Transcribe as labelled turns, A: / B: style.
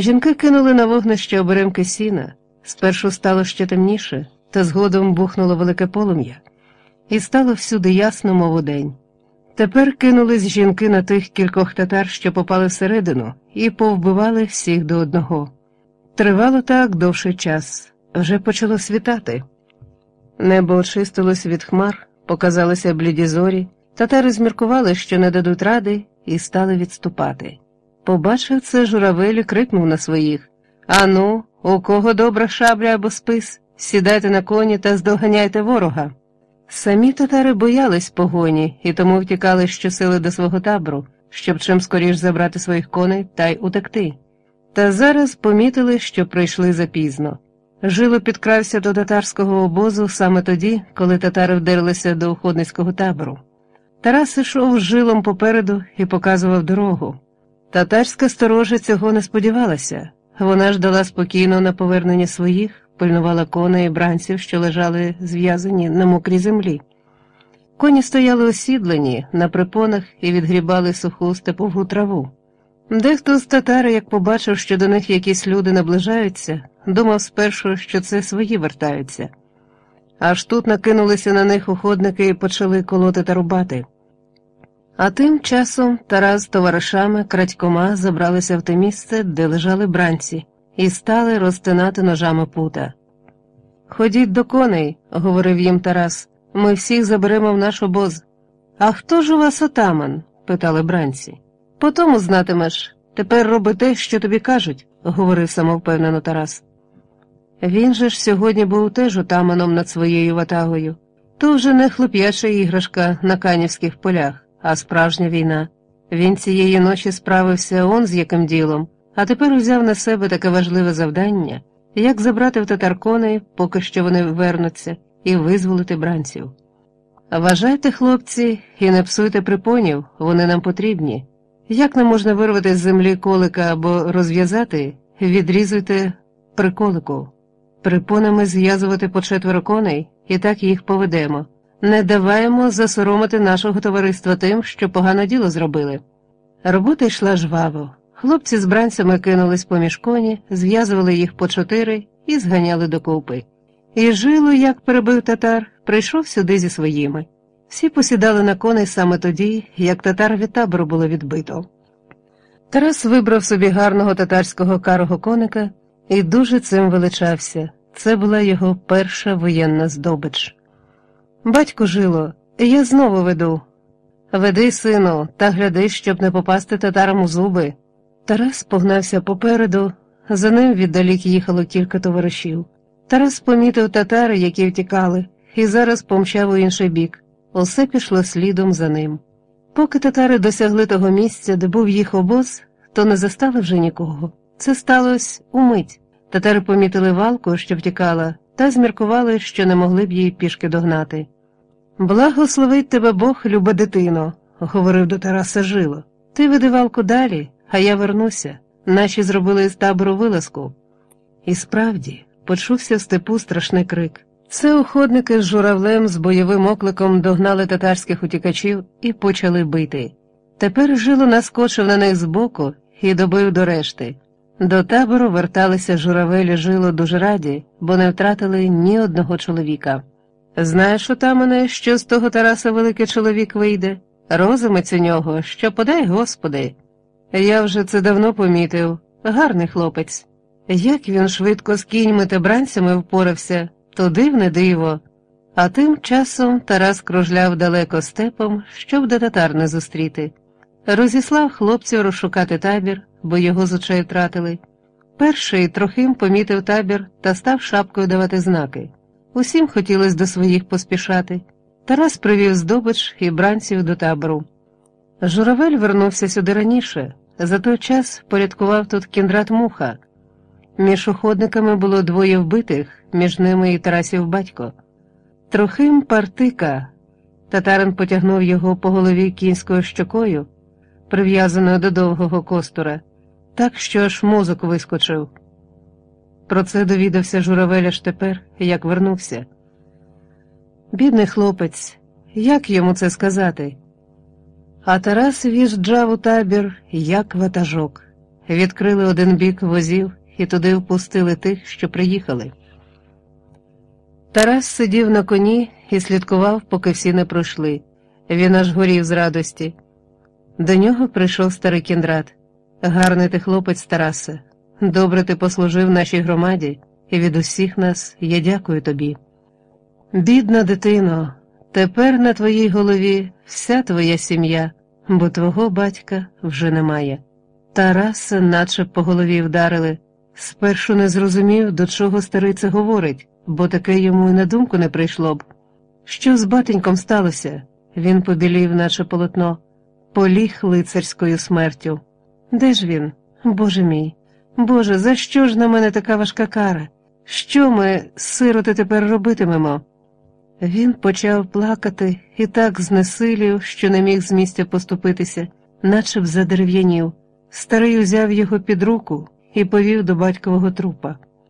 A: Жінки кинули на вогнище оберемки сіна. Спершу стало ще темніше, та згодом бухнуло велике полум'я, і стало всюди ясно, мов день. Тепер кинулись жінки на тих кількох татар, що попали всередину, і повбивали всіх до одного. Тривало так довший час, вже почало світати. Небо очистилось від хмар, показалися бліді зорі, татари зміркували, що не дадуть ради, і стали відступати. Побачив це журавель і крикнув на своїх Ану, у кого добра шабля або спис, сідайте на коні та здоганяйте ворога. Самі татари боялись погоні і тому втікали щосили до свого табору, щоб чим скоріш забрати своїх коней та й утекти. Та зараз помітили, що прийшли запізно. Жило підкрався до татарського обозу саме тоді, коли татари вдерлися до уходницького табору. Тарас ішов жилом попереду і показував дорогу. Татарська сторожа цього не сподівалася, вона ждала спокійно на повернення своїх, пильнувала коней і бранців, що лежали зв'язані на мокрій землі. Коні стояли осідлені на припонах і відгрібали суху степову траву. Дехто з татари, як побачив, що до них якісь люди наближаються, думав спершу, що це свої вертаються. Аж тут накинулися на них уходники і почали колоти та рубати. А тим часом Тарас з товаришами крадькома забралися в те місце, де лежали бранці, і стали розтинати ножами пута. Ходіть до коней, говорив їм Тарас, ми всіх заберемо в наш обоз. А хто ж у вас отаман? питали бранці. Потому знатимеш. Тепер роби те, що тобі кажуть, говорив самовпевнено Тарас. Він же ж сьогодні був теж отаманом над своєю ватагою. То вже не хлоп'яча іграшка на канівських полях а справжня війна. Він цієї ночі справився он з яким ділом, а тепер узяв на себе таке важливе завдання, як забрати в татар коней, поки що вони вернуться, і визволити бранців. Вважайте, хлопці, і не псуйте припонів, вони нам потрібні. Як не можна вирвати з землі колика або розв'язати, відрізуйте приколику. Припонами зв'язувати по четверо коней і так їх поведемо. Не даваємо засоромити нашого товариства тим, що погане діло зробили. Робота йшла жваво. Хлопці з бранцями кинулись поміж коні, зв'язували їх по чотири і зганяли докупи. І жило, як перебив татар, прийшов сюди зі своїми. Всі посідали на коней саме тоді, як татар від табору було відбито. Тарас вибрав собі гарного татарського карого коника і дуже цим величався. Це була його перша воєнна здобич. Батько жило, я знову веду. Веди, сину, та гляди, щоб не попасти татарам у зуби. Тарас погнався попереду, за ним віддалік їхало кілька товаришів. Тарас помітив татари, які втікали, і зараз помчав у інший бік. Усе пішло слідом за ним. Поки татари досягли того місця, де був їх обоз, то не застали вже нікого. Це сталося умить. Татари помітили валку, що втікала, та зміркували, що не могли б її пішки догнати. Благословить тебе Бог, люба дитино, говорив до Тараса Жило. Ти веди валку далі, а я вернуся. Наші зробили з табору вилазку. І справді почувся в степу страшний крик. Це уходники з журавлем з бойовим окликом догнали татарських утікачів і почали бити. Тепер жило наскочив на них збоку і добив до решти. До табору верталися журавелі жило дуже раді, бо не втратили ні одного чоловіка. Знаєш, отамане, що з того Тараса великий чоловік вийде, розумець у нього, що подай Господи. Я вже це давно помітив, гарний хлопець. Як він швидко з кіньми та бранцями впорався, то дивне диво. А тим часом Тарас кружляв далеко степом, щоб до татар не зустріти. Розіслав хлопців розшукати табір, бо його з очей втратили. Перший трохим помітив табір та став шапкою давати знаки. Усім хотілося до своїх поспішати. Тарас привів здобич і бранців до табору. Журавель вернувся сюди раніше, за той час порядкував тут кіндрат муха. Між уходниками було двоє вбитих, між ними і Тарасів батько. Трохим партика. Татарин потягнув його по голові кінською щокою, прив'язаною до довгого костура, так що аж мозок вискочив. Про це довідався журавель аж тепер, як вернувся. Бідний хлопець, як йому це сказати? А Тарас в'їжджав у табір, як ватажок. відкрили один бік возів і туди впустили тих, що приїхали. Тарас сидів на коні і слідкував, поки всі не пройшли. Він аж горів з радості. До нього прийшов старий кіндрат. Гарний ти хлопець, Тарасе. Добре ти послужив нашій громаді, і від усіх нас я дякую тобі. Бідна дитино, тепер на твоїй голові вся твоя сім'я, бо твого батька вже немає. Тараса наче по голові вдарили. Спершу не зрозумів, до чого старий це говорить, бо таке йому й на думку не прийшло б. Що з батеньком сталося? Він побілів, наче полотно, поліг лицарською смертю. Де ж він? Боже мій, Боже, за що ж на мене така важка кара? Що ми, сироти, тепер робитимемо? Він почав плакати і так знесилів, що не міг з місця поступитися, наче б задерев'янів. Старий узяв його під руку і повів до батькового трупа.